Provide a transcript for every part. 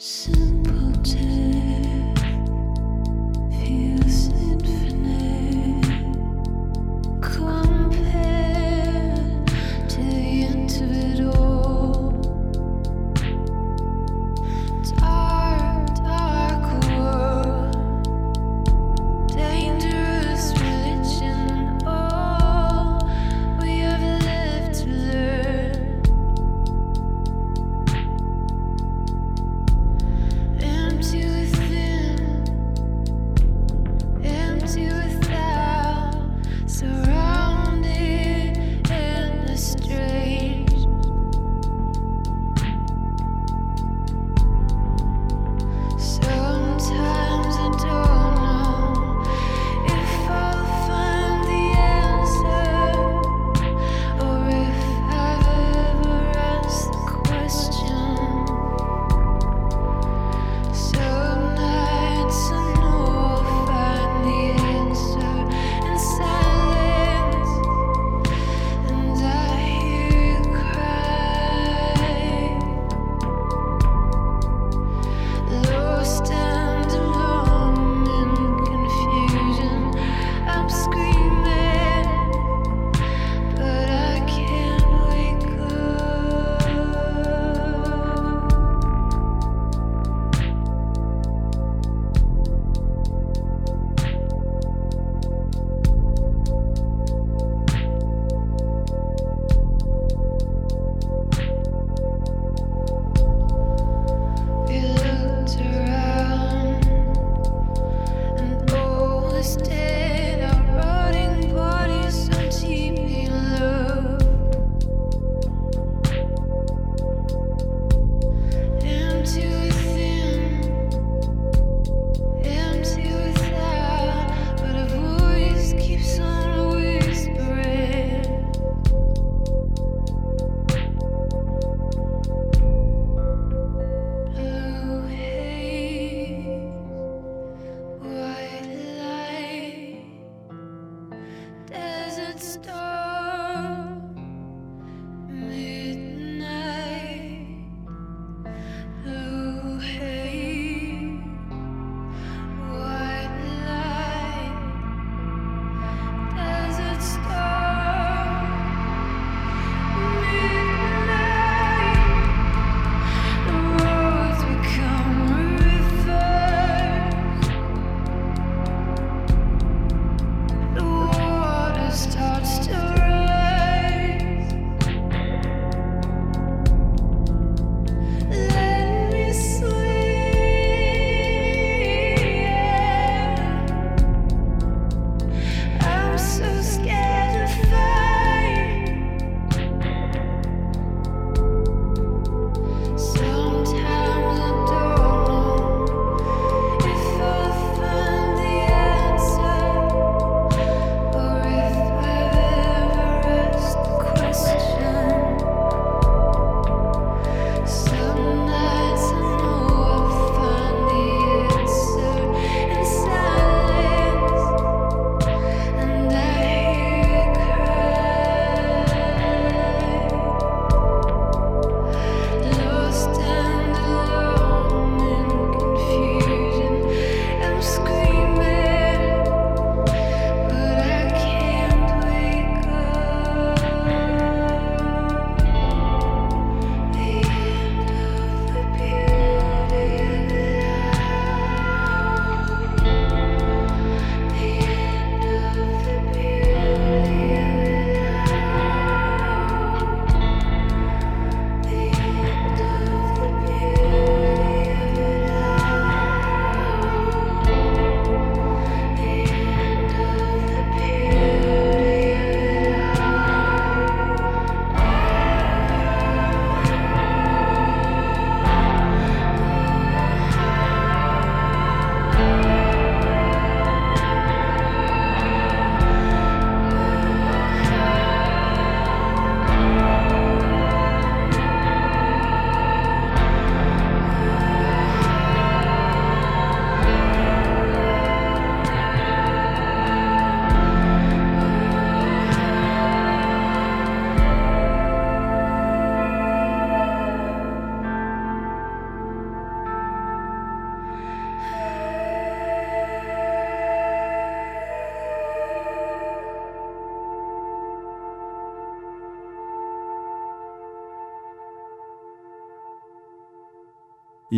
Simple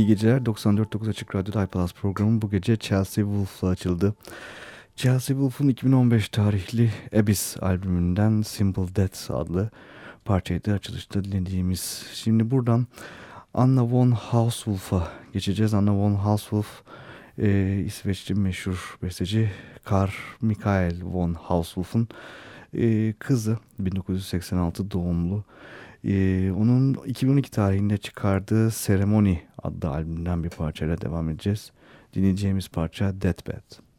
İyi geceler. 94.9 Açık Radyo iPlus programı bu gece Chelsea Wolf'la açıldı. Chelsea Wolf'un 2015 tarihli Abyss albümünden Simple Death adlı parçaydı açılışta dinlediğimiz. Şimdi buradan Anna von Hauswolf'a geçeceğiz. Anna von Hauswolf e, İsveçli meşhur besteci Karl Michael von Hauswolf'un e, kızı 1986 doğumlu. E, onun 2012 tarihinde çıkardığı Seremoni adlı albümden bir parçayla devam edeceğiz. Dinleyeceğimiz parça Deathbed.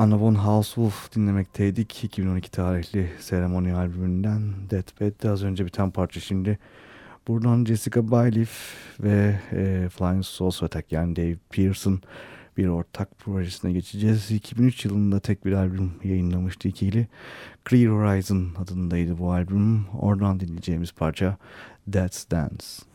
Anna von Hauswolf dinlemekteydik. 2012 tarihli seremoni albümünden Deathbed'de az önce biten parça şimdi. Buradan Jessica Bayliff ve e, Flying Saucer Attack yani Dave Pearson bir ortak projesine geçeceğiz. 2003 yılında tek bir albüm yayınlamıştı ikili. Clear Horizon adındaydı bu albüm. Oradan dinleyeceğimiz parça That's Dance.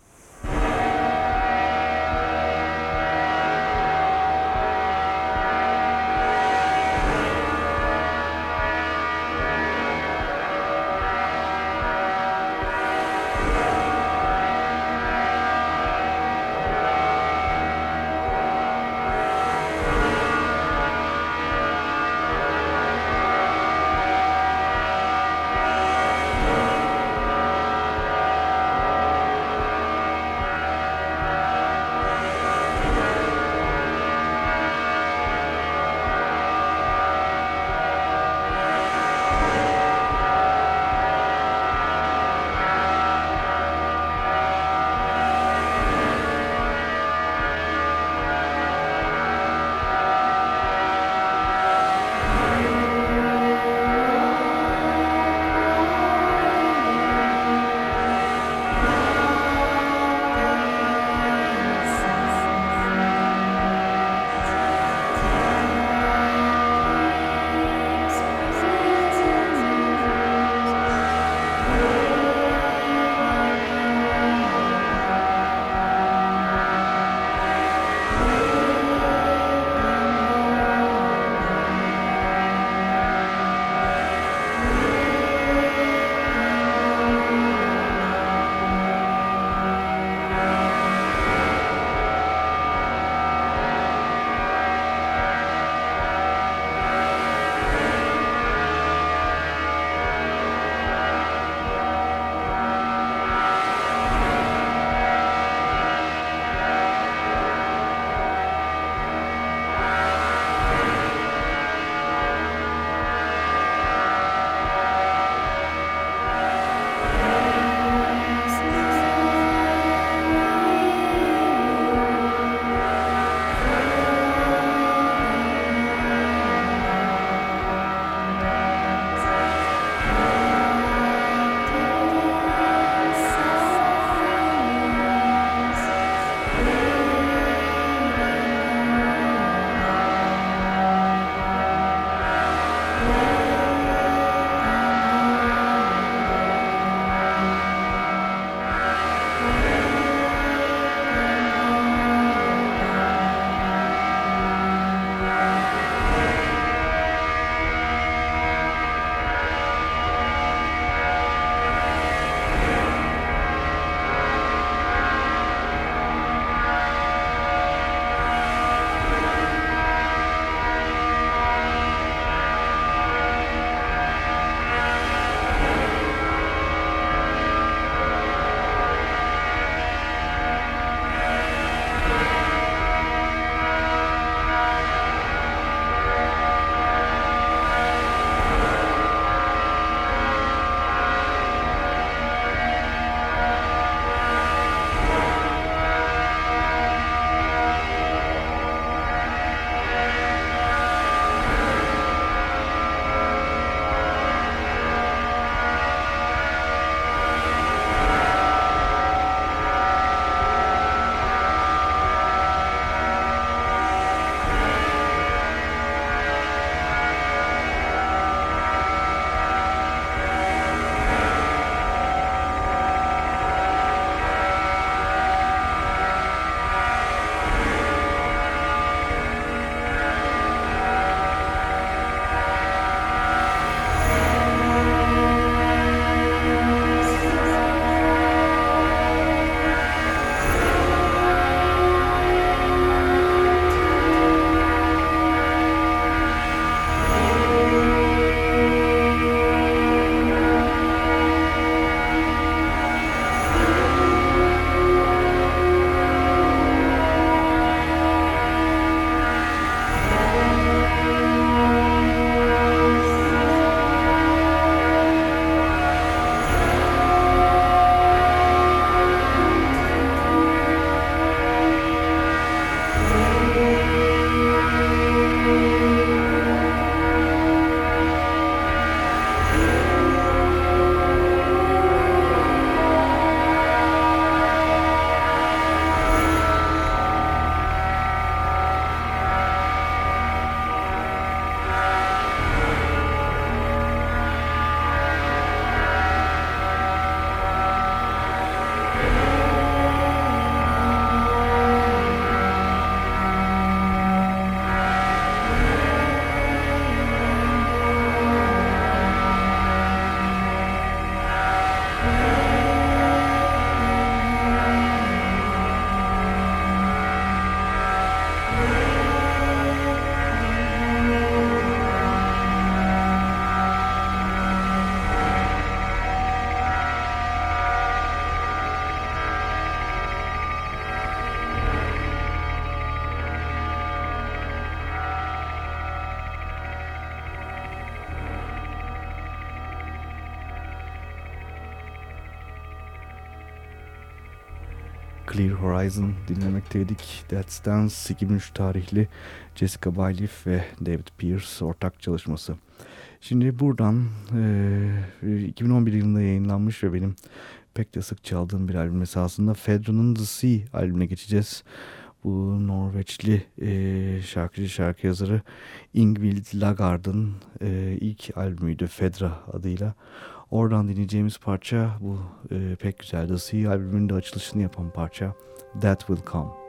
Clear Horizon dinlemekteydik. That's Dance 2003 tarihli Jessica Bailiff ve David Pierce ortak çalışması. Şimdi buradan e, 2011 yılında yayınlanmış ve benim pek de sık çaldığım bir albüm esasında Fedra'nın The Sea albümüne geçeceğiz. Bu Norveçli e, şarkıcı şarkı yazarı Ingvild Lagard'ın e, ilk albümüydü Fedra adıyla. Oradan dinleyeceğimiz parça bu e, pek güzel. The Sea albümünde açılışını yapan parça That Will Come.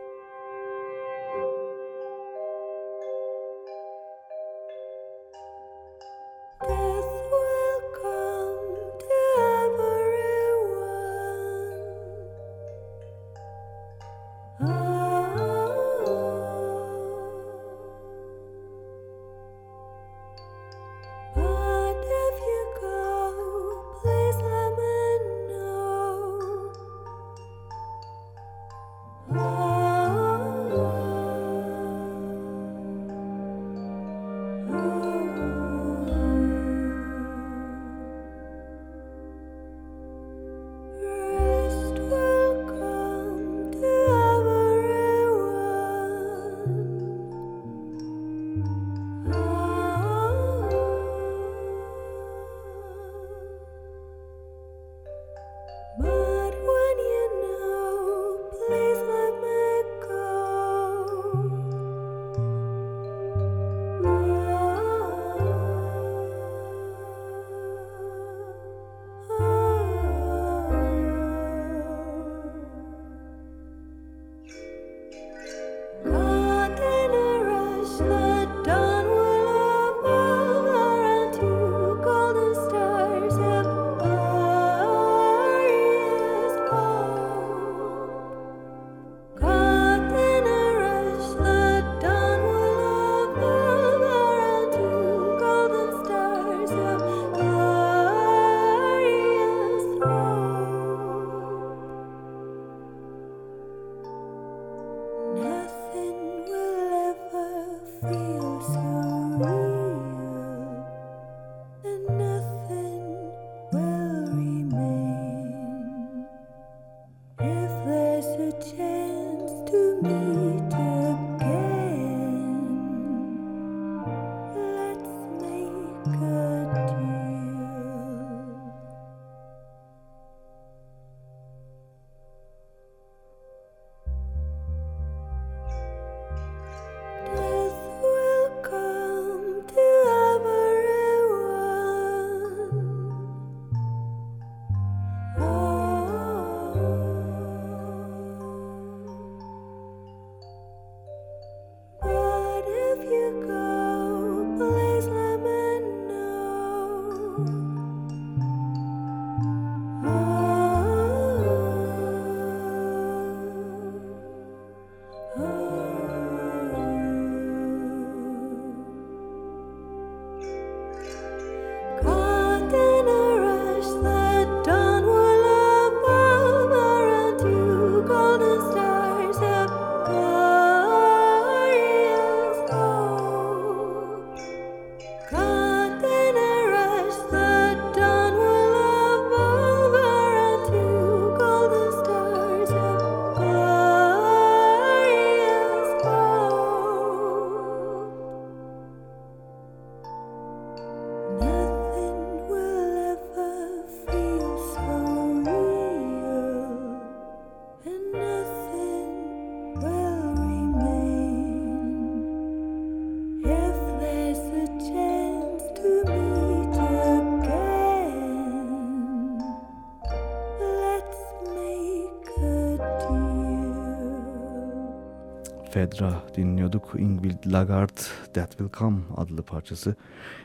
Fedra dinliyorduk. Ingvild Lagarde That Will Come adlı parçası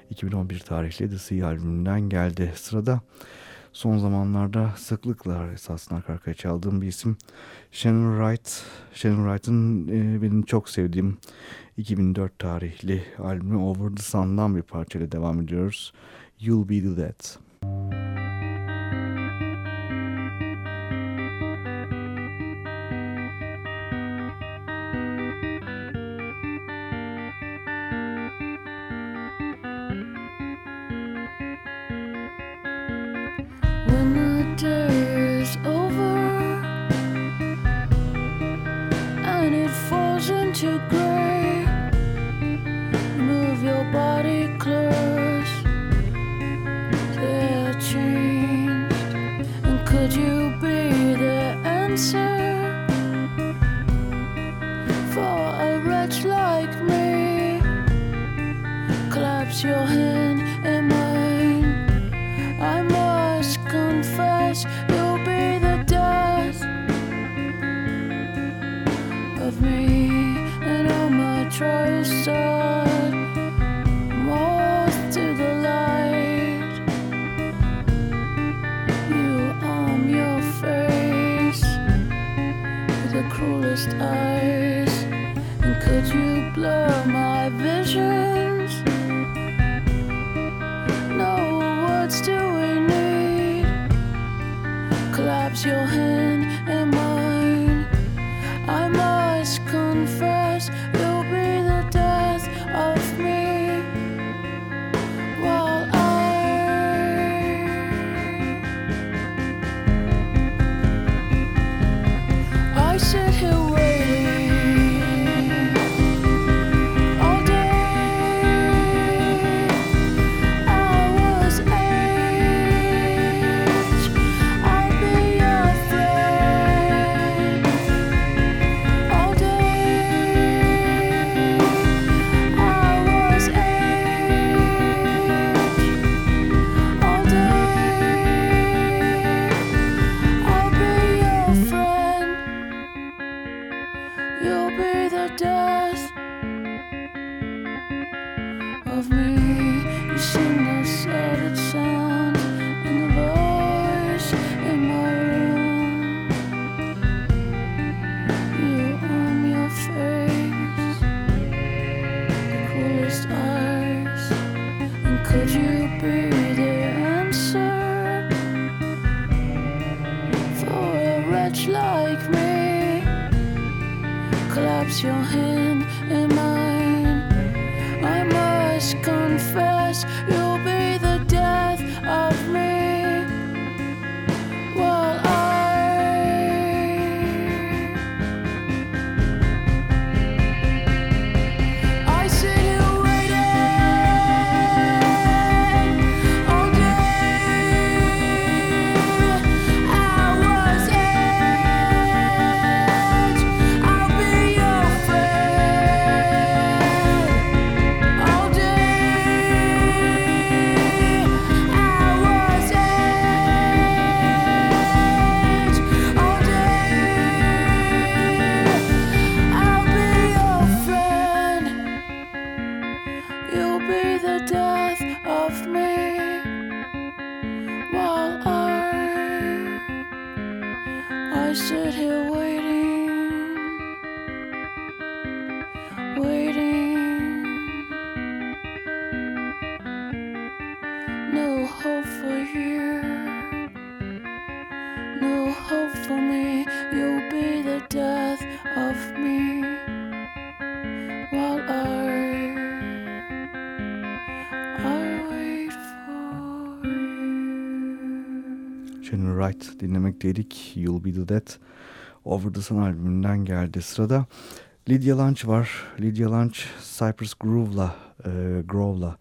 2011 tarihli The Sea albümünden geldi. Sırada son zamanlarda sıklıkla esasında arka arkaya çaldığım bir isim Shannon Wright. Shannon Wright'ın e, benim çok sevdiğim 2004 tarihli albümü Over the Sun'dan bir parçayla devam ediyoruz. You'll Be The That. When dedik. You'll Be The Dead. Over the Sun albümünden geldi. Sırada Lydia Lunch var. Lydia Lunch Cypress Groove'la e, Grove'la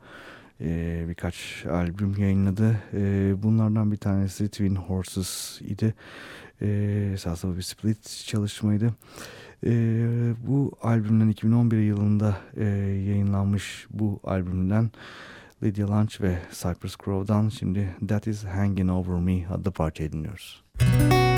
e, birkaç albüm yayınladı. E, bunlardan bir tanesi Twin Horses idi. E, esasında bir split çalışmaydı. E, bu albümden 2011 yılında e, yayınlanmış bu albümden Lydia Lunch ve Cypress Grove'dan şimdi That Is Hanging Over Me adlı parçayı dinliyoruz. candles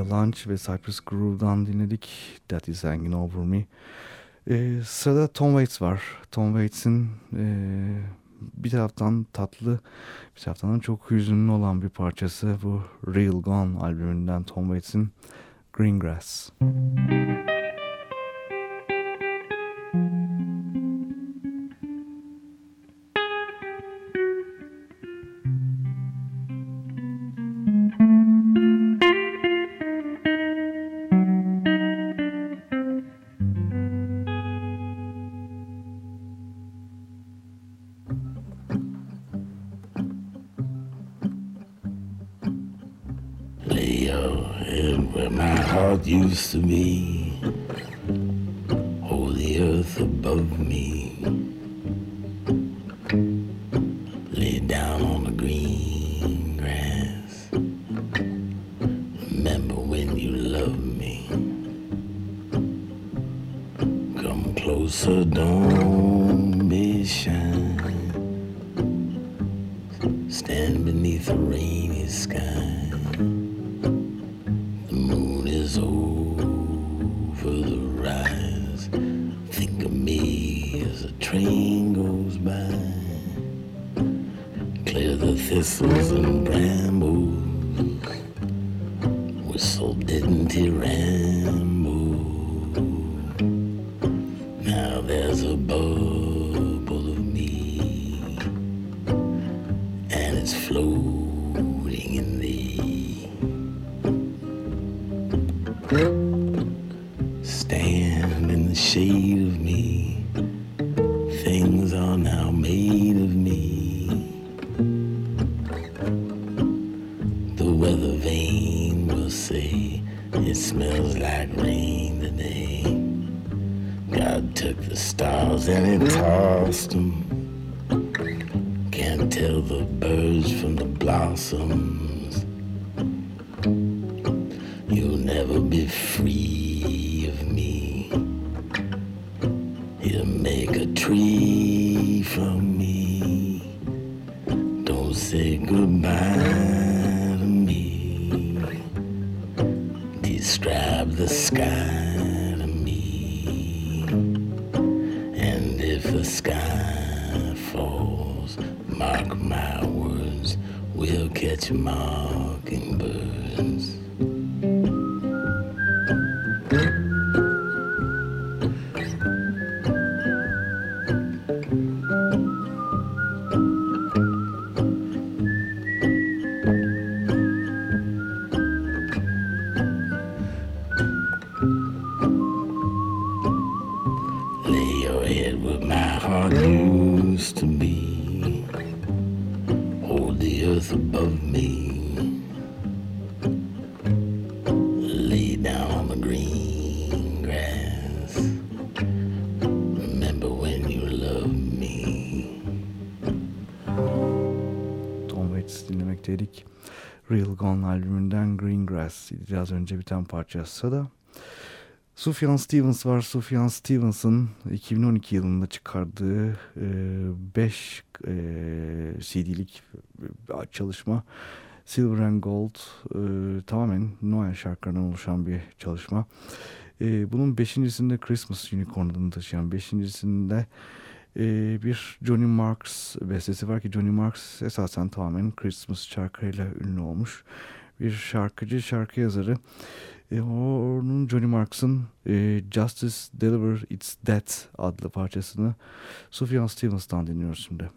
Lunch ve Cypress Groove'dan dinledik. That is Hanging Over Me. Ee, sırada Tom Waits var. Tom Waits'in e, bir taraftan tatlı bir taraftan çok hüzünlü olan bir parçası bu Real Gone albümünden Tom Waits'in Green Grass. Used to be. Stars and he tossed them. Can't tell the birds from the blossoms. You'll never be free of me. He'll make a tree tomorrow. Biraz önce biten parçası da Sufjan Stevens var. Sufjan Stevens'ın 2012 yılında çıkardığı 5 e, e, CD'lik çalışma Silver and Gold e, tamamen Noel şarkılarından oluşan bir çalışma. E, bunun beşincisinde Christmas Unicorn adını taşıyan beşincisinde e, bir Johnny Marks bestesi var ki Johnny Marks esasen tamamen Christmas şarkılarıyla ünlü olmuş bir şarkıcı, şarkı yazarı. E, onun Johnny Marks'ın e, Justice Deliver It's Death adlı parçasını Sufjan Stevens'tan dinliyoruz şimdi.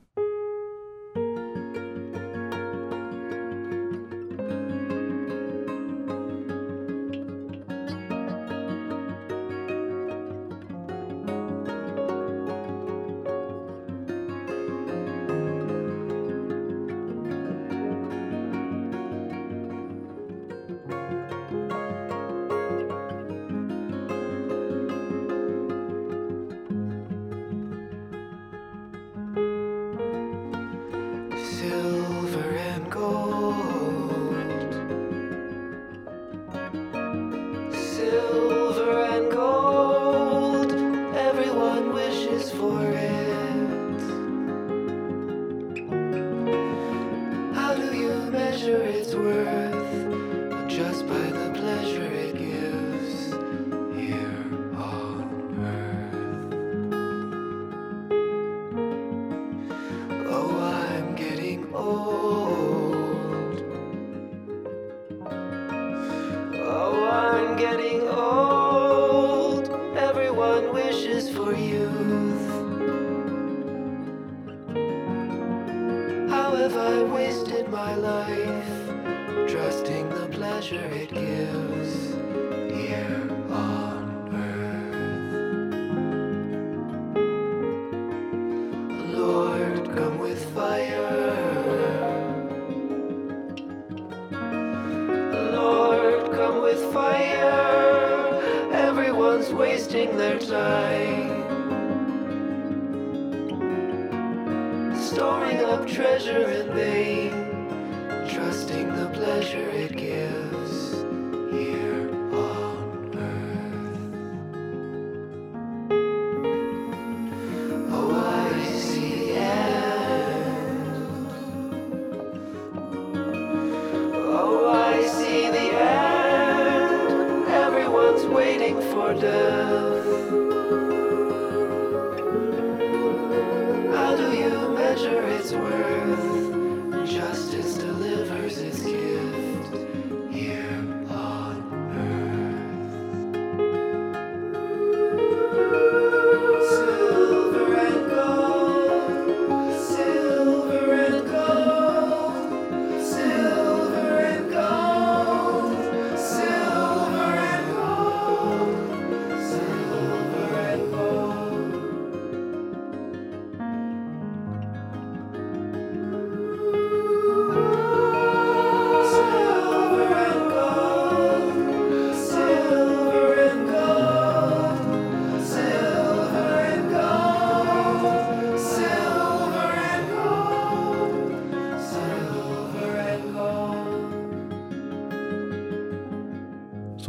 treasure it gets.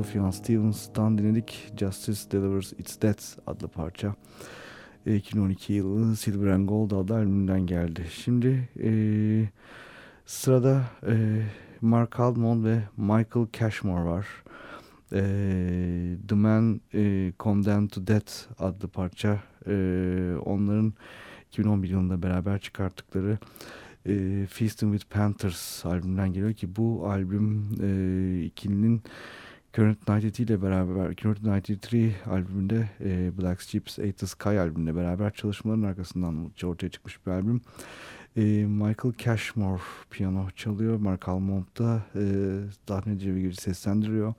Sufjan Stevens'tan dinledik. Justice Delivers Its Death adlı parça. 2012 yılı Silver and Gold adlı albümünden geldi. Şimdi e, sırada e, Mark Almond ve Michael Cashmore var. E, The Man e, Condemned to Death adlı parça. E, onların 2011 yılında beraber çıkarttıkları e, Feasting with Panthers albümünden geliyor ki bu albüm e, ikilinin Current 92 ile beraber Current 93 albümünde e, Black Sheep's Eight the Sky albümünde beraber çalışmaların arkasından ortaya çıkmış bir albüm. E, Michael Cashmore piyano çalıyor. Mark Almond da e, Daphne Cevigir'i seslendiriyor.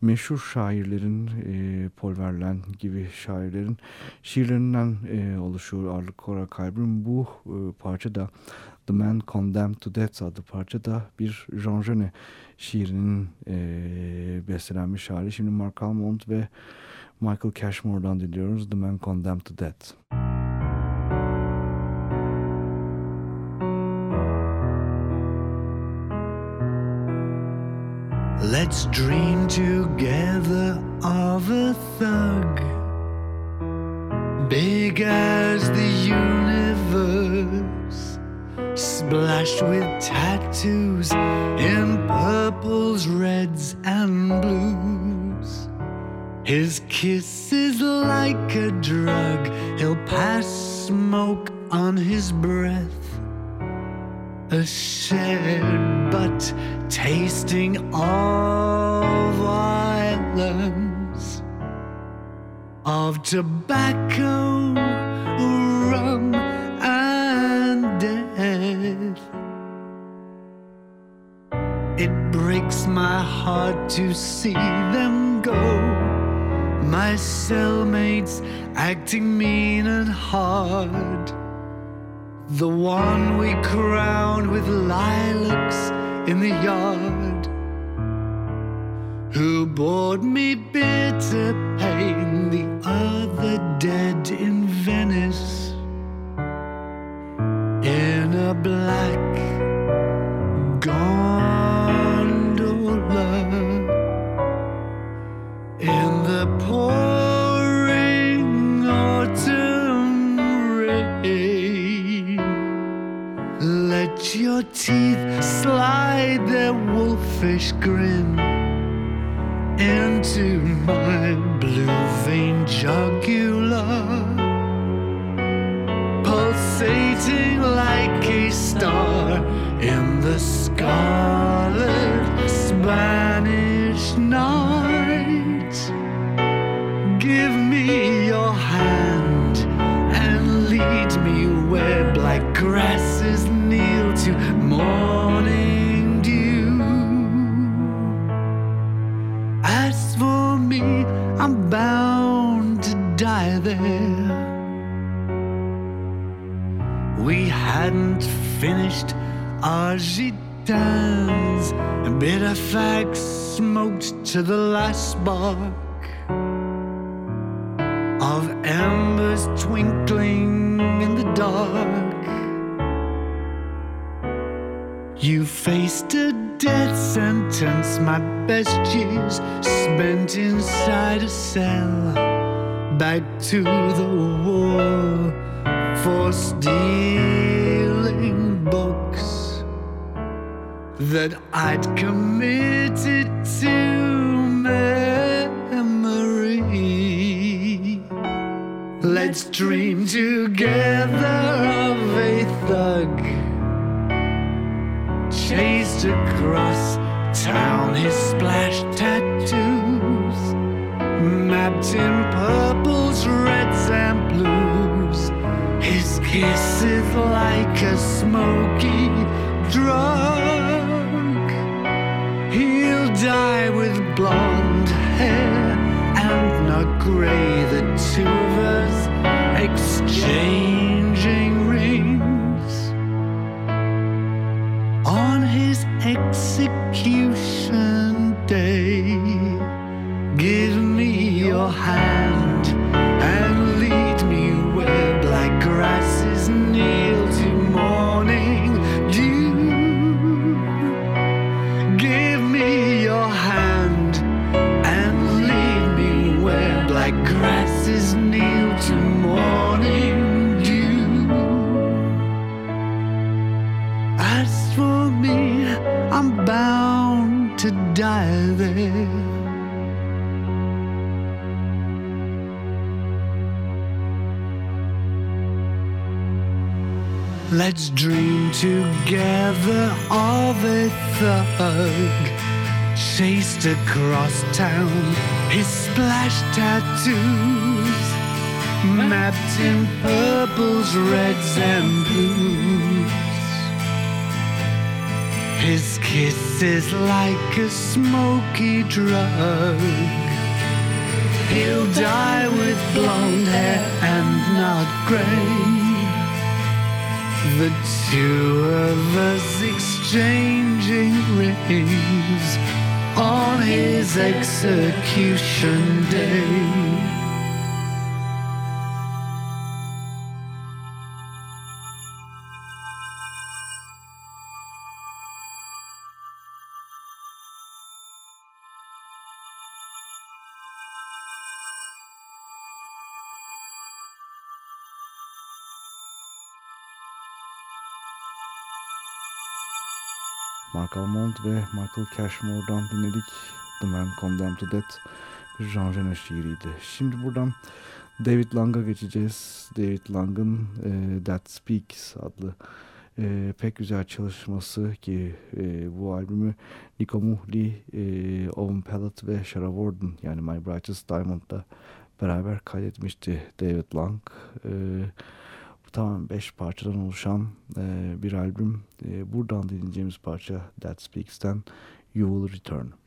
Meşhur şairlerin, e, Paul Verlaine gibi şairlerin şiirlerinden e, oluşuyor ağırlık olarak albüm. Bu e, parça da The Man Condemned to Death adlı parça da bir Jean Genet şiirinin e, bestelenmiş hali. Şimdi Mark Almond ve Michael Cashmore'dan dinliyoruz The Man Condemned to Death. Let's dream together of a thug, big as the universe, splashed with tattoos in purples, reds, and blues. His kiss is like a drug, he'll pass smoke on his breath. A shared but tasting of violence, of tobacco, breaks my heart to see them go. My cellmates acting mean and hard. The one we crowned with lilacs in the yard. Who bought me bitter pain, the other dead in Venice. In a black gondola. The pouring autumn rain. Let your teeth slide their wolfish grin into my blue vein jugular, fags smoked to the last spark of embers twinkling in the dark. You faced a death sentence, my best years spent inside a cell. Back to the wall for stealing books that I'd committed to memory. Let's dream together of a thug chased across town, his splash tattoos mapped in purples, reds, and blues. His kiss is like a smoky drug. Die with blonde hair and not gray. The two of us exchanging rings on his execution Let's dream together of a thug chased across town, his splash tattoos mapped in purples, reds, and blues. His kiss is like a smoky drug. He'll die with blonde hair and not gray. The two of us exchanging rings on his execution day. Mark Almond ve Michael Cashmore'dan dinledik. The Man Condemned to Death bir Jean Genet şiiriydi. Şimdi buradan David Lang'a geçeceğiz. David Lang'ın e, That Speaks adlı e, pek güzel çalışması ki e, bu albümü Nico Muhli, e, Owen Pellet ve Shara Warden yani My Brightest Diamond'da beraber kaydetmişti David Lang. E, tamamen beş parçadan oluşan e, bir albüm. E, buradan dinleyeceğimiz parça That Speaks'ten You Will Return.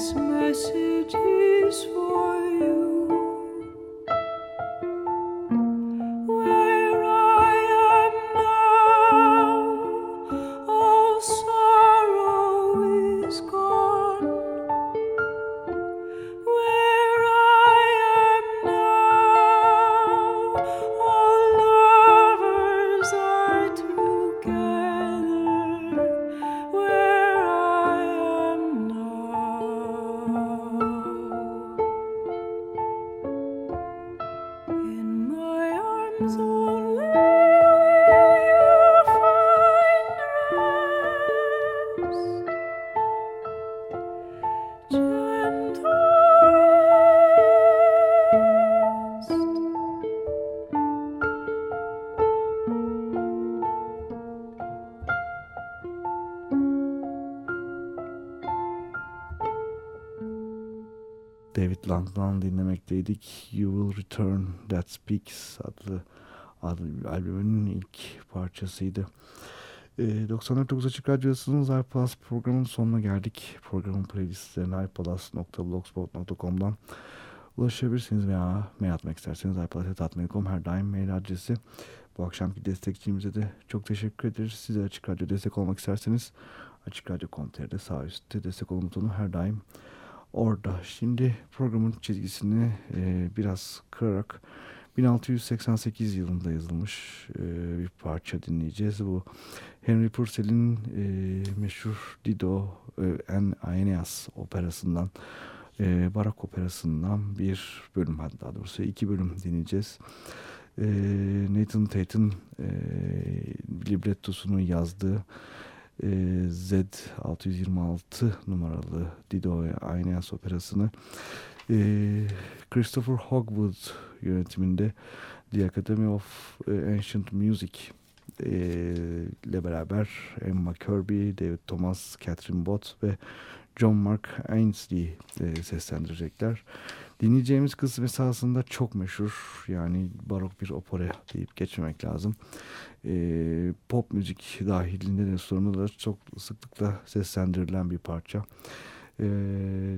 Lang'dan dinlemekteydik. You Will Return That Speaks adlı adlı albümünün ilk parçasıydı. 94.9 Açık Radyosu'nun iPlus programının sonuna geldik. Programın playlistlerine iPlus.blogspot.com'dan ulaşabilirsiniz veya mail atmak isterseniz iPlus.com her daim mail adresi. Bu akşamki destekçimize de çok teşekkür ederiz. Size Açık Radyo destek olmak isterseniz Açık Radyo.com.tr'de sağ üstte destek olun butonu her daim orada. Şimdi programın çizgisini e, biraz kırarak 1688 yılında yazılmış e, bir parça dinleyeceğiz. Bu Henry Purcell'in e, meşhur Dido e, and Aeneas operasından e, Barak operasından bir bölüm daha doğrusu iki bölüm dinleyeceğiz. E, Nathan Tate'in e, librettosunu yazdığı e, Z626 numaralı Dido ve Aeneas operasını e, Christopher Hogwood yönetiminde The Academy of e, Ancient Music e, ile beraber Emma Kirby, David Thomas, Catherine Bott ve John Mark Ainsley seslendirecekler. Dinleyeceğimiz kısım esasında çok meşhur yani barok bir opera deyip geçmemek lazım. E, pop müzik dahilinde de sorunu da çok sıklıkla seslendirilen bir parça. E,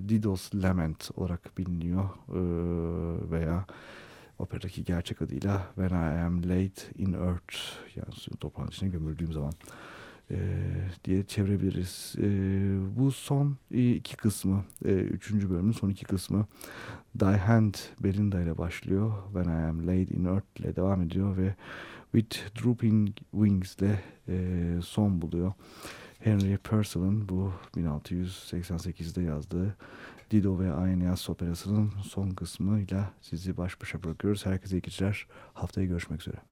Didos Lament olarak biliniyor e, veya operadaki gerçek adıyla When I Am Laid in Earth yani toprağın içine gömüldüğüm zaman diye çevirebiliriz. E, bu son iki kısmı, üçüncü bölümün son iki kısmı Die Hand Belinda ile başlıyor. When I Am Laid in Earth ile devam ediyor ve With Drooping Wings ile son buluyor. Henry Purcell'ın bu 1688'de yazdığı Dido ve Aeneas operasının son kısmıyla sizi baş başa bırakıyoruz. Herkese iyi geceler. Haftaya görüşmek üzere.